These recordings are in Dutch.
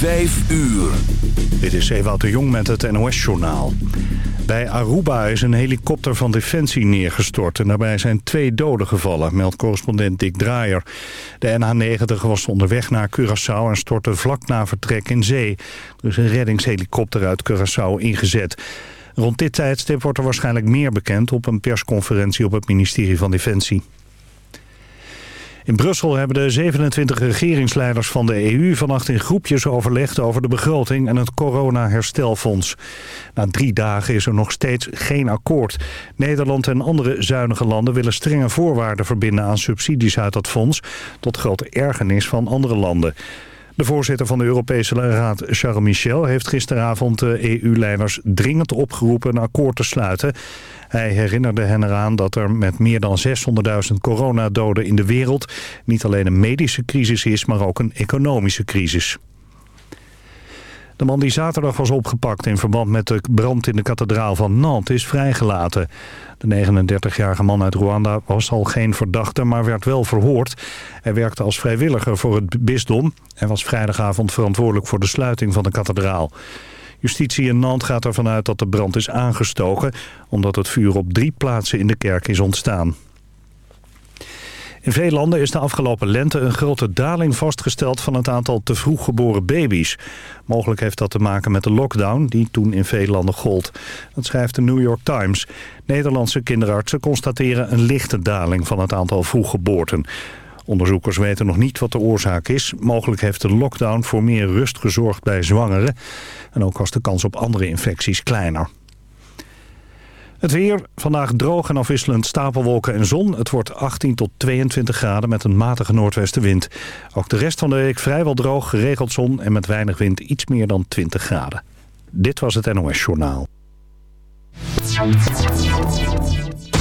Vijf uur. Dit is Ewout de Jong met het NOS-journaal. Bij Aruba is een helikopter van Defensie neergestort... en daarbij zijn twee doden gevallen, meldt correspondent Dick Draaier. De NH-90 was onderweg naar Curaçao en stortte vlak na vertrek in zee. Is een reddingshelikopter uit Curaçao ingezet. Rond dit tijdstip wordt er waarschijnlijk meer bekend... op een persconferentie op het ministerie van Defensie. In Brussel hebben de 27 regeringsleiders van de EU vannacht in groepjes overlegd over de begroting en het corona-herstelfonds. Na drie dagen is er nog steeds geen akkoord. Nederland en andere zuinige landen willen strenge voorwaarden verbinden aan subsidies uit dat fonds, tot grote ergernis van andere landen. De voorzitter van de Europese Raad, Charles Michel, heeft gisteravond de EU-leiders dringend opgeroepen een akkoord te sluiten. Hij herinnerde hen eraan dat er met meer dan 600.000 coronadoden in de wereld niet alleen een medische crisis is, maar ook een economische crisis. De man die zaterdag was opgepakt in verband met de brand in de kathedraal van Nantes is vrijgelaten. De 39-jarige man uit Rwanda was al geen verdachte, maar werd wel verhoord. Hij werkte als vrijwilliger voor het bisdom en was vrijdagavond verantwoordelijk voor de sluiting van de kathedraal. Justitie in Nantes gaat ervan uit dat de brand is aangestoken... omdat het vuur op drie plaatsen in de kerk is ontstaan. In veel landen is de afgelopen lente een grote daling vastgesteld van het aantal te vroeg geboren baby's. Mogelijk heeft dat te maken met de lockdown die toen in veel landen gold. Dat schrijft de New York Times. Nederlandse kinderartsen constateren een lichte daling van het aantal vroeggeboorten. Onderzoekers weten nog niet wat de oorzaak is. Mogelijk heeft de lockdown voor meer rust gezorgd bij zwangeren. En ook was de kans op andere infecties kleiner. Het weer, vandaag droog en afwisselend stapelwolken en zon. Het wordt 18 tot 22 graden met een matige noordwestenwind. Ook de rest van de week vrijwel droog, geregeld zon en met weinig wind iets meer dan 20 graden. Dit was het NOS Journaal.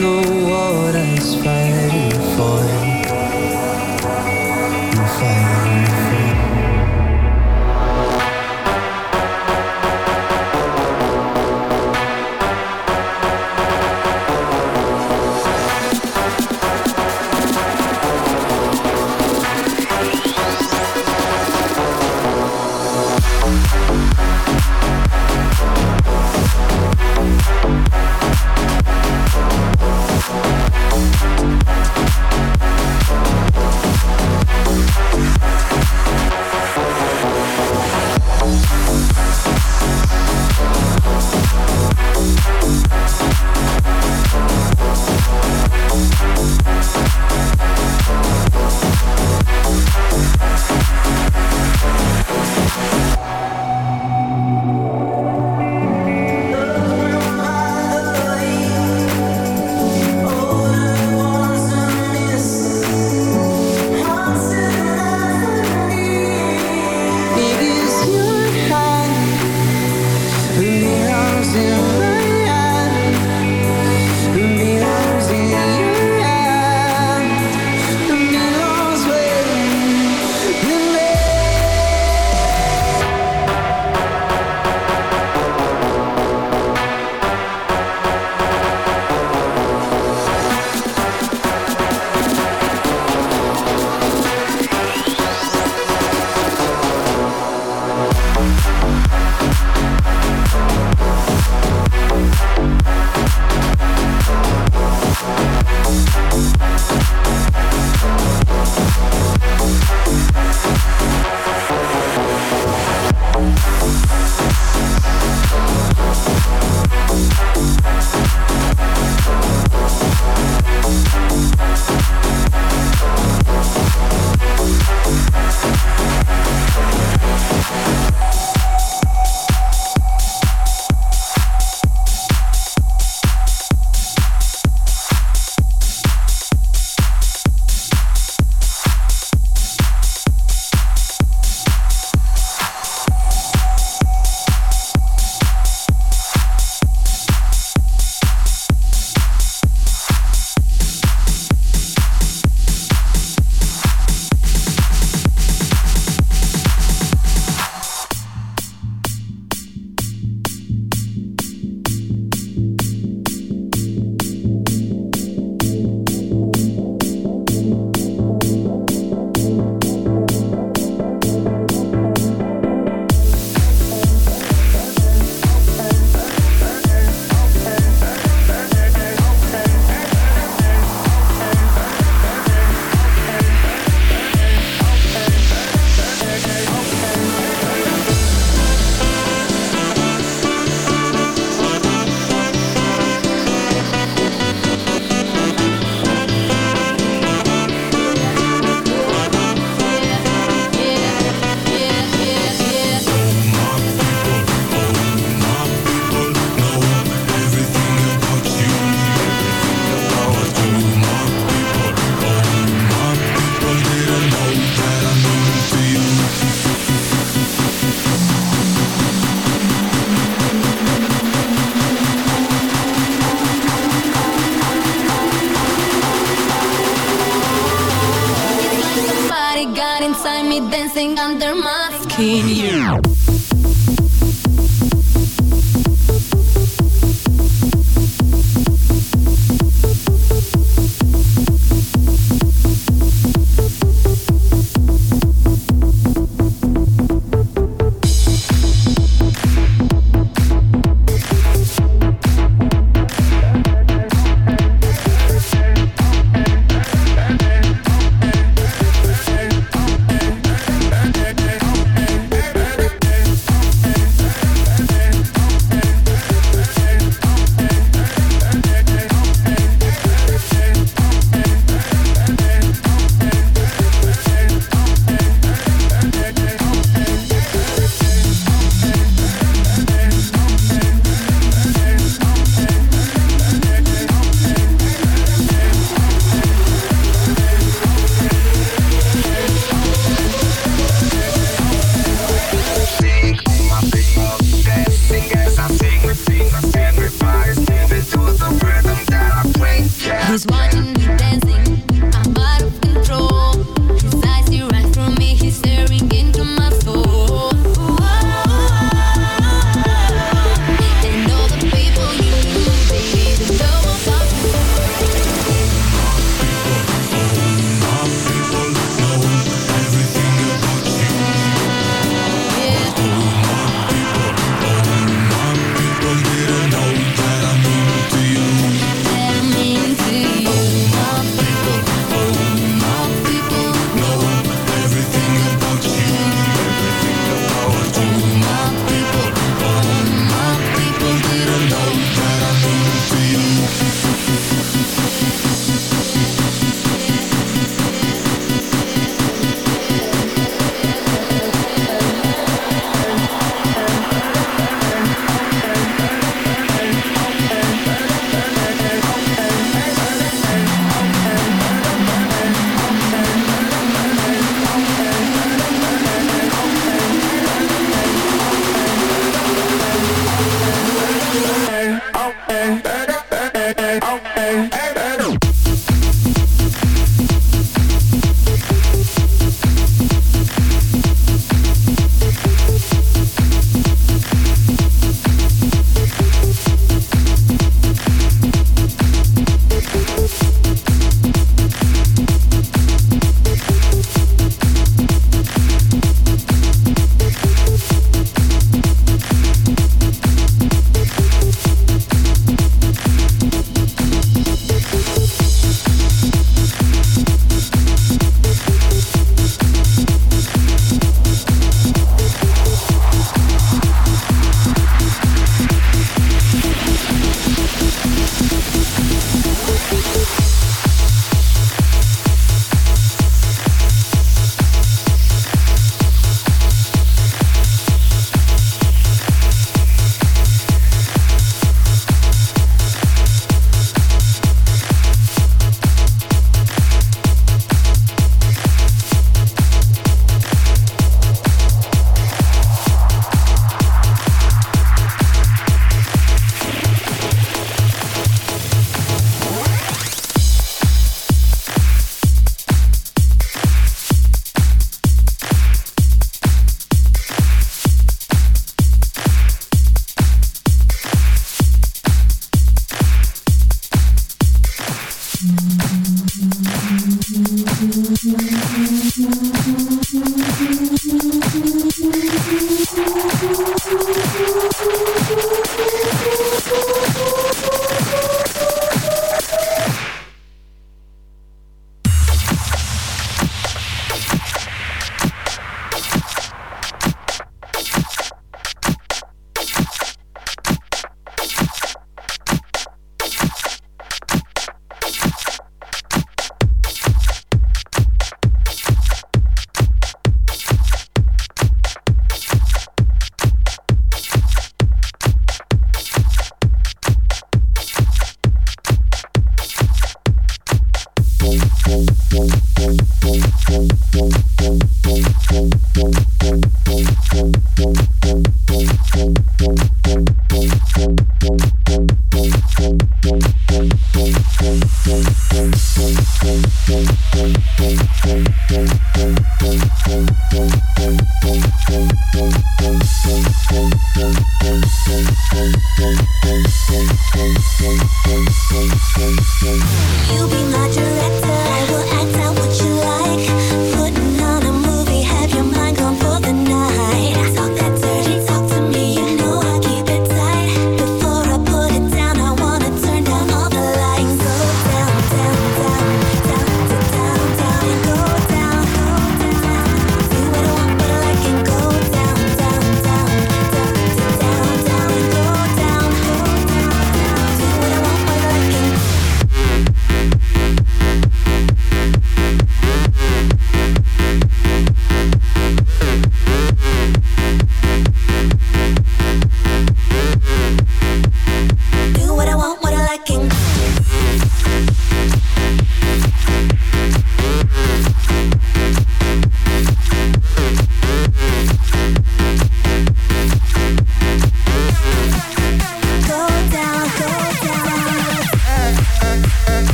know what is right. Dancing under my skin.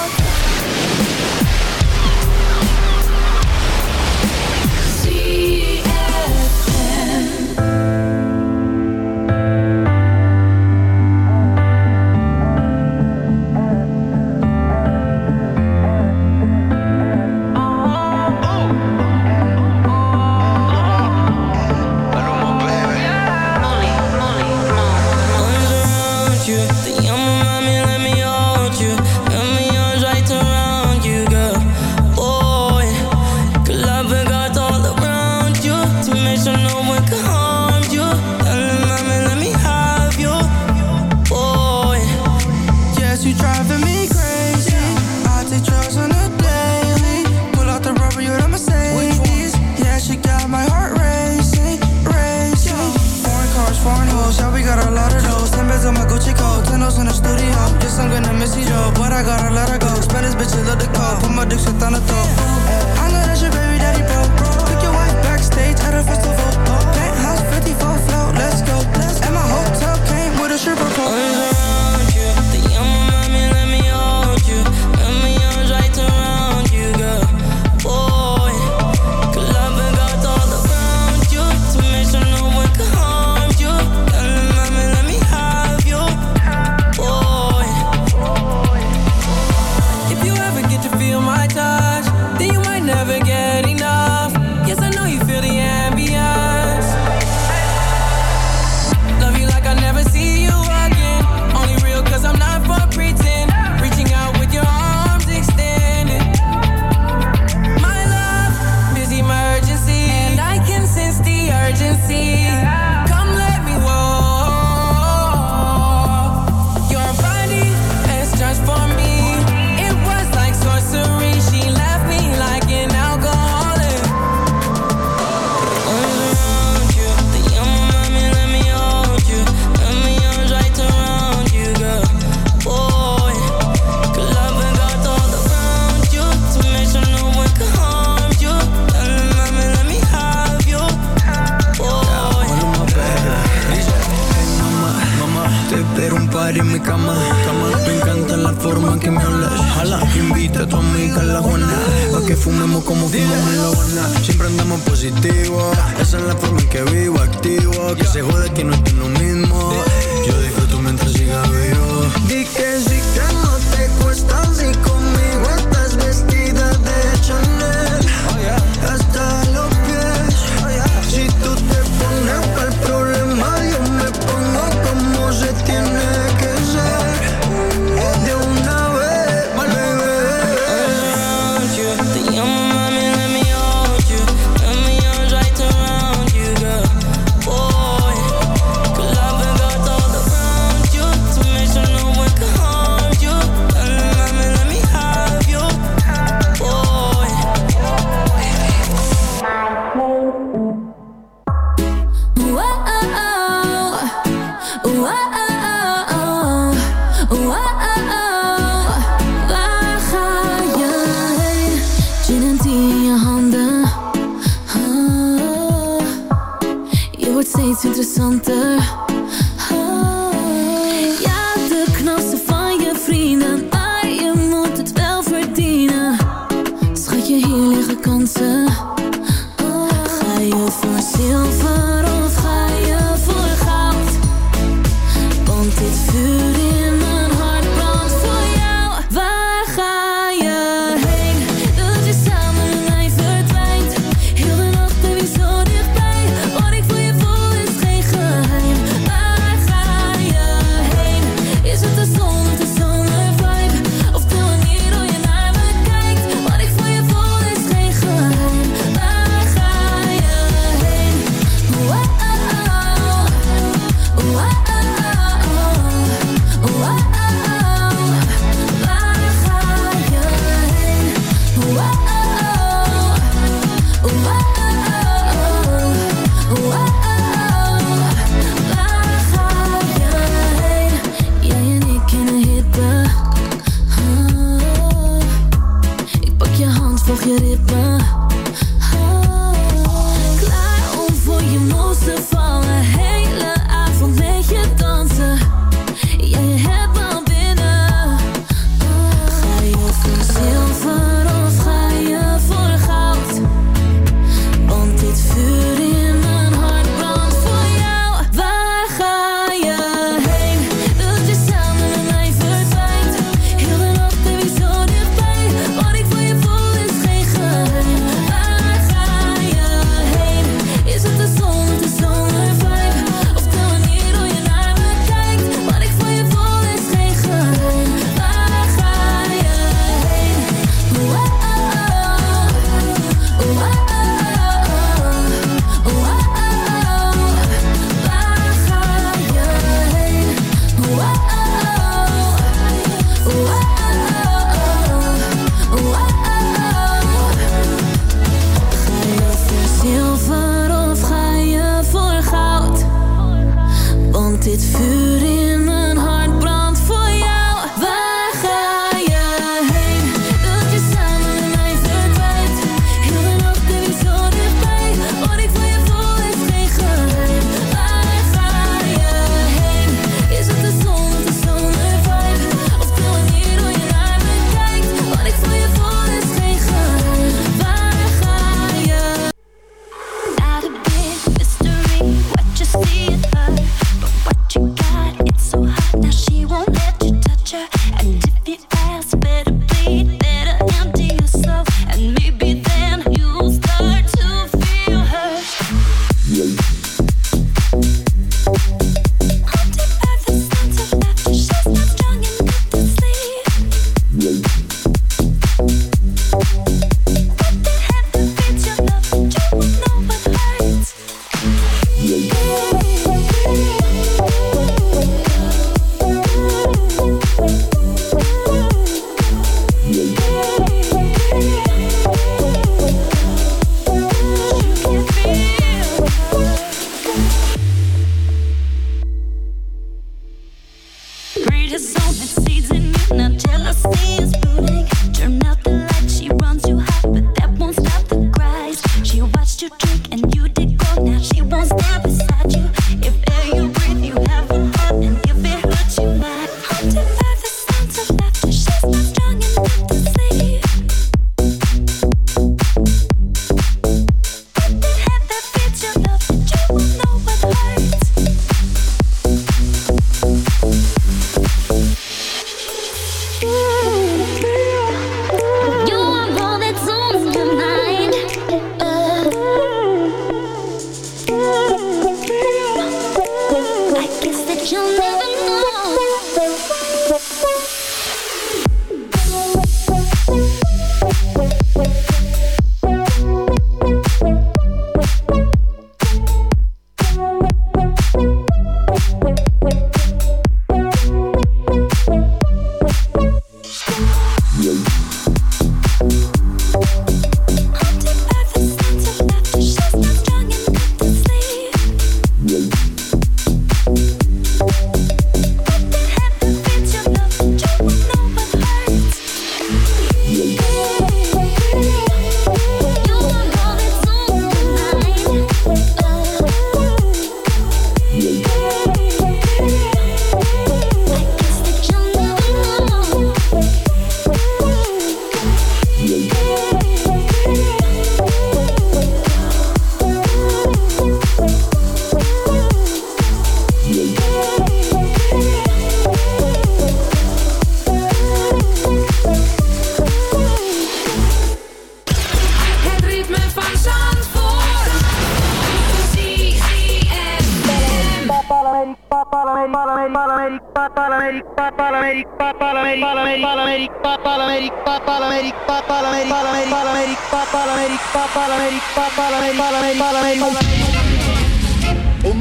Podcast. nasıl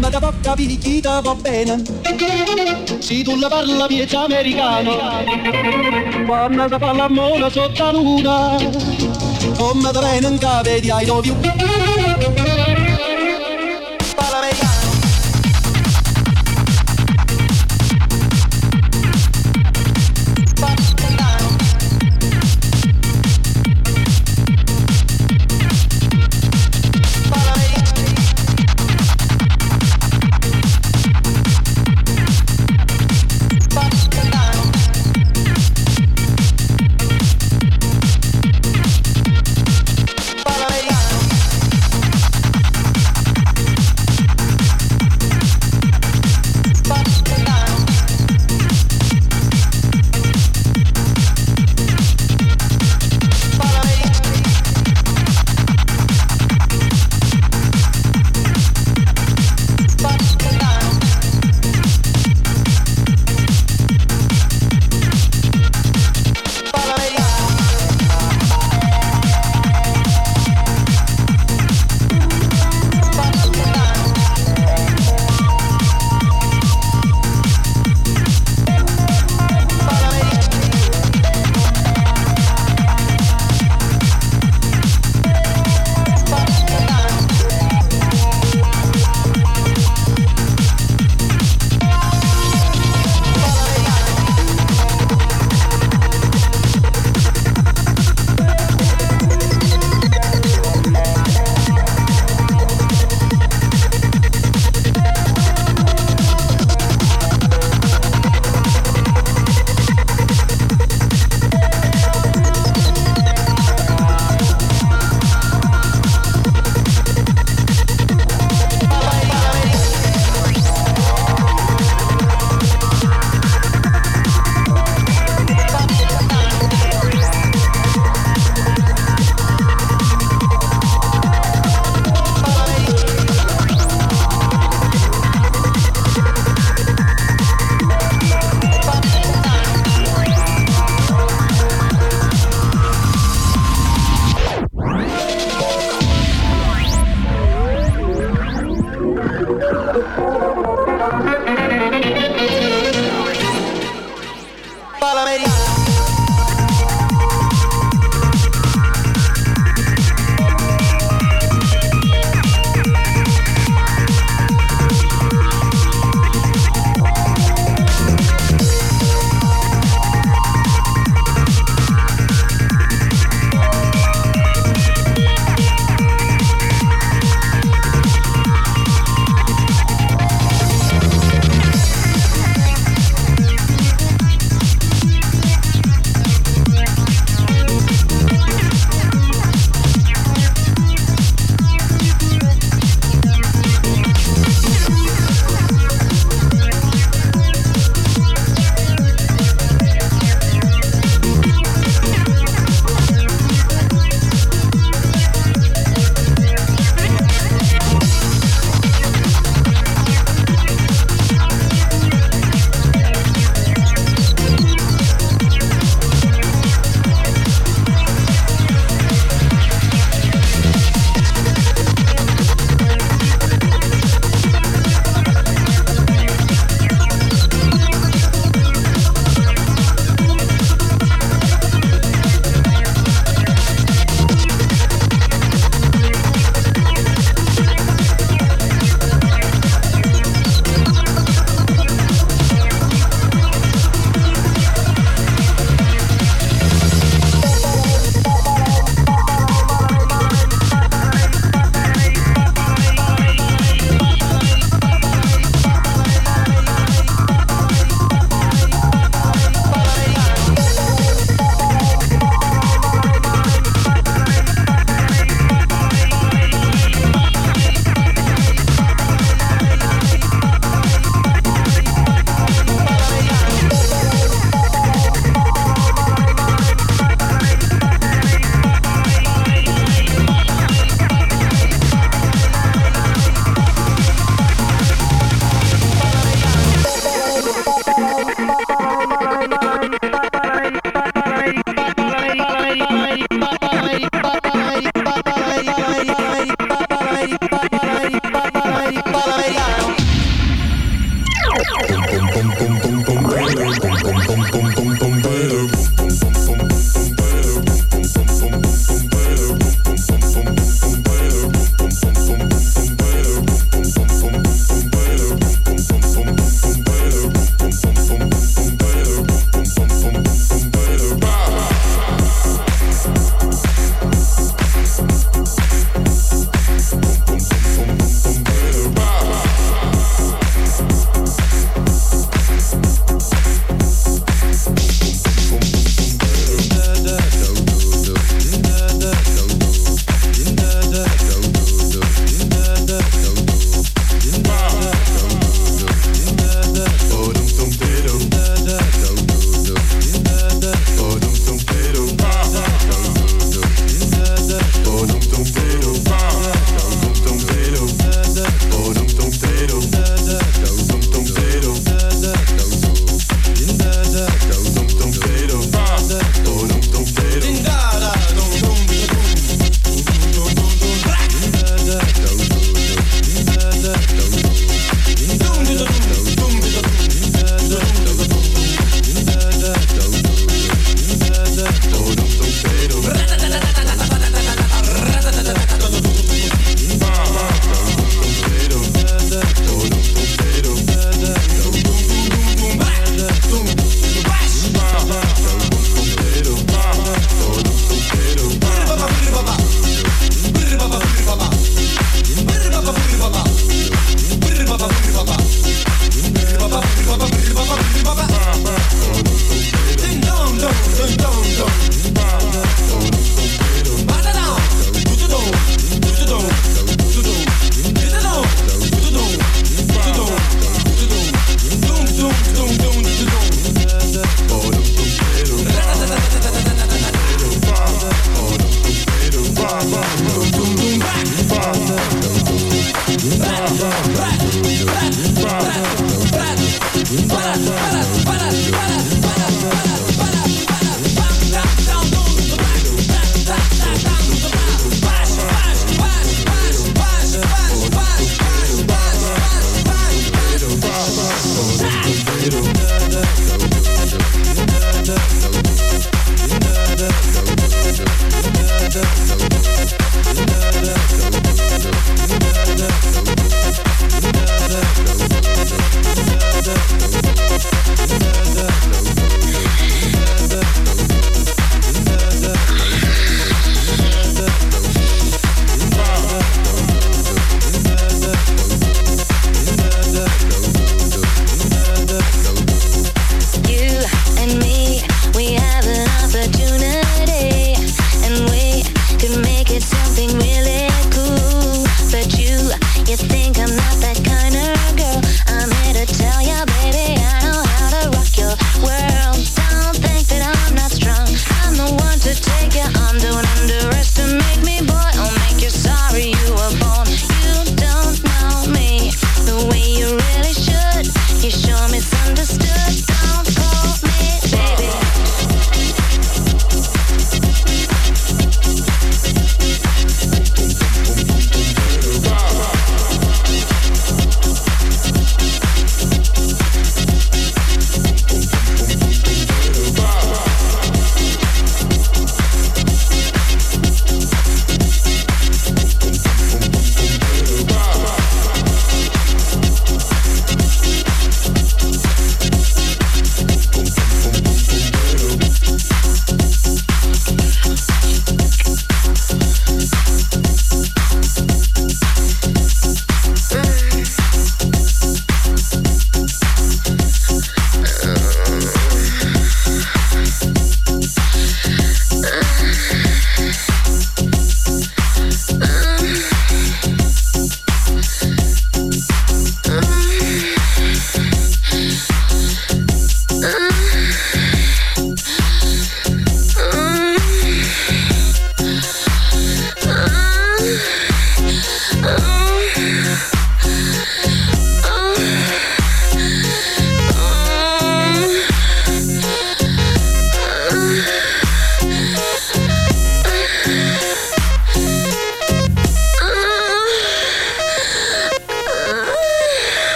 Come da bocca picchita va bene? Se tu la parla piezza americano. Quando si fa l'amore sotto la luna? Come da bene in cave di I love you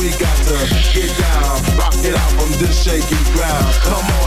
We got to get down, rock it out on this shaky ground. Come on.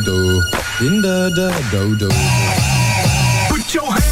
dodo. In de de dodo. Put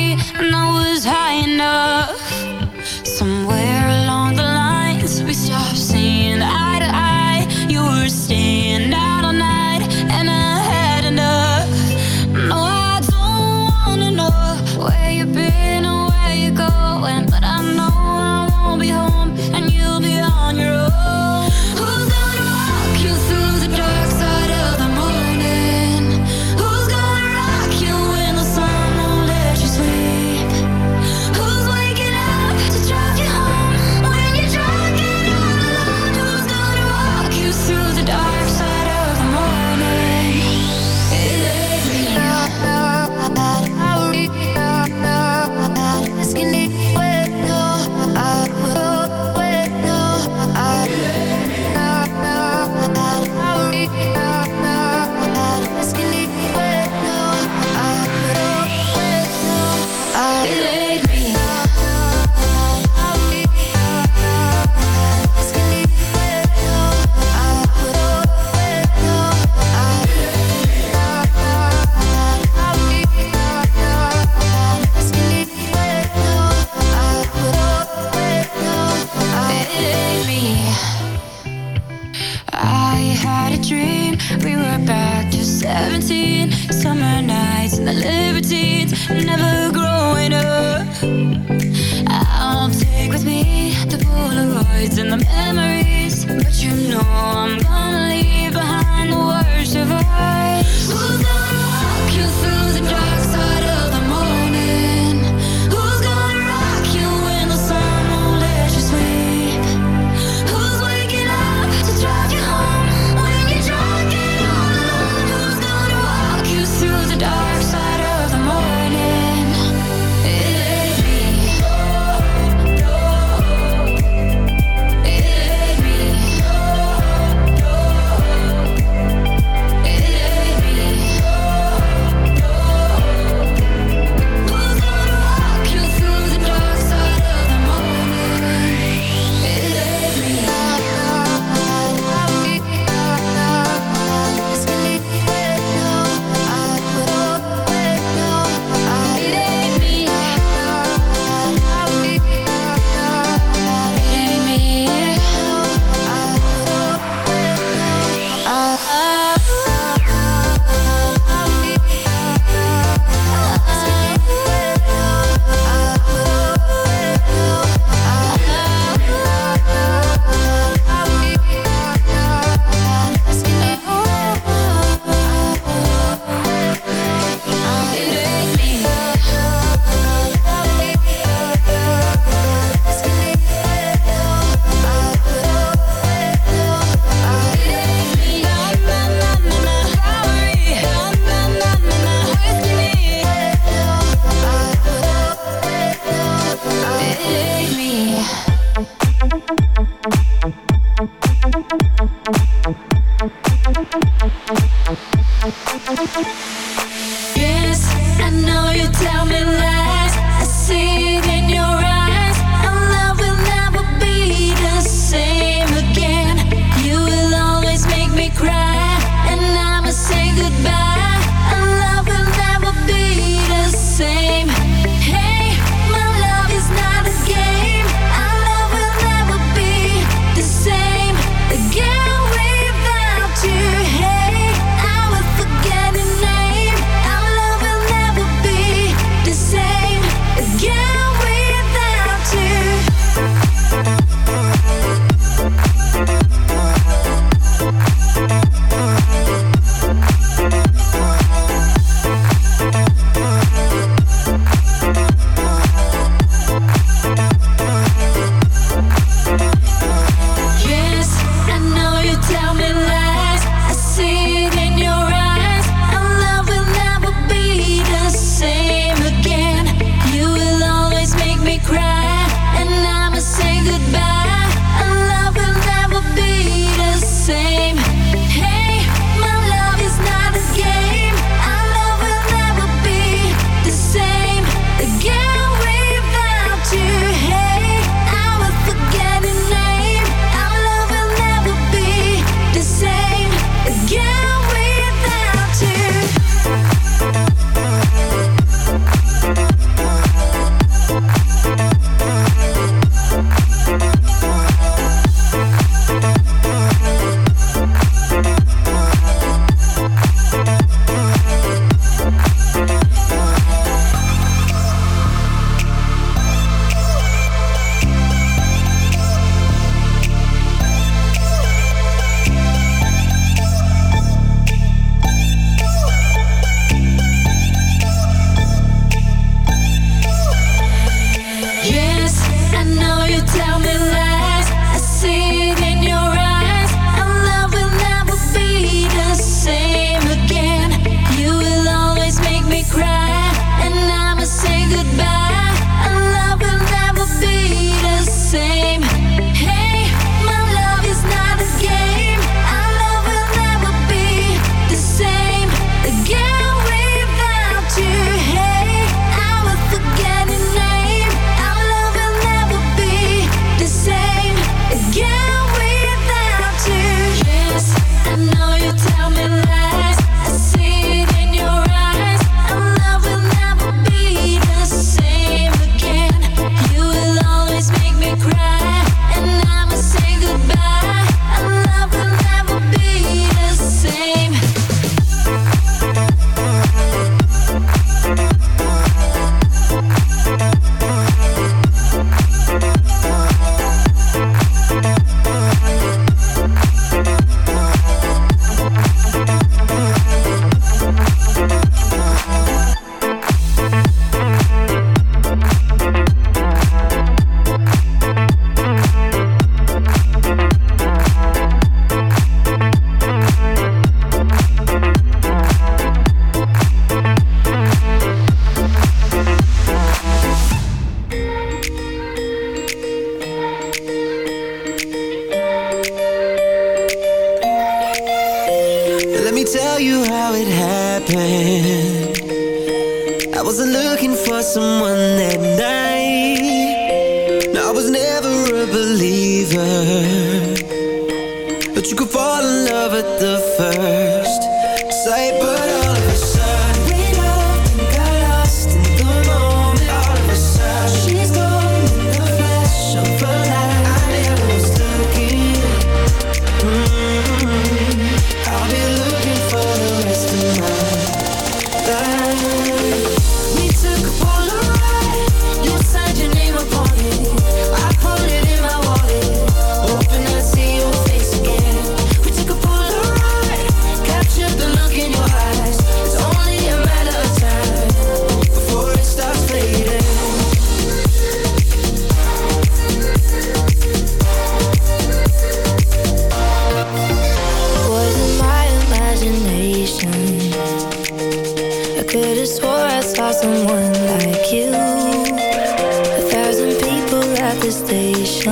Could've swore I saw someone like you. A thousand people at the station.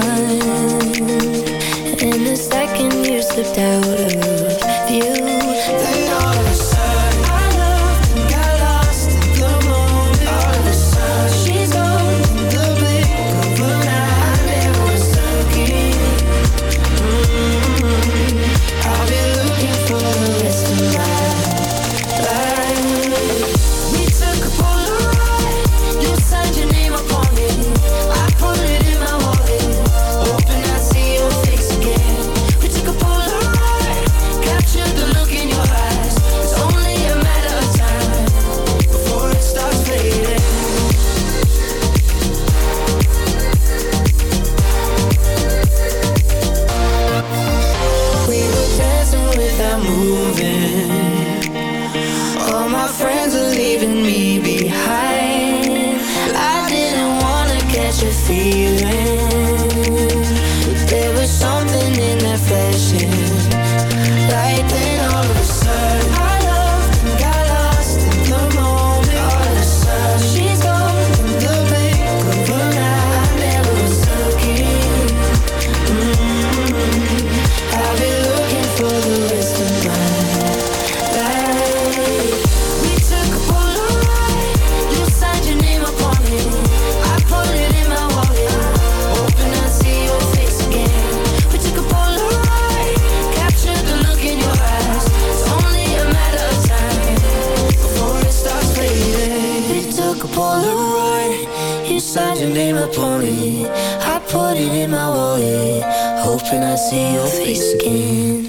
And In a second you slipped out of hoping I see your face again.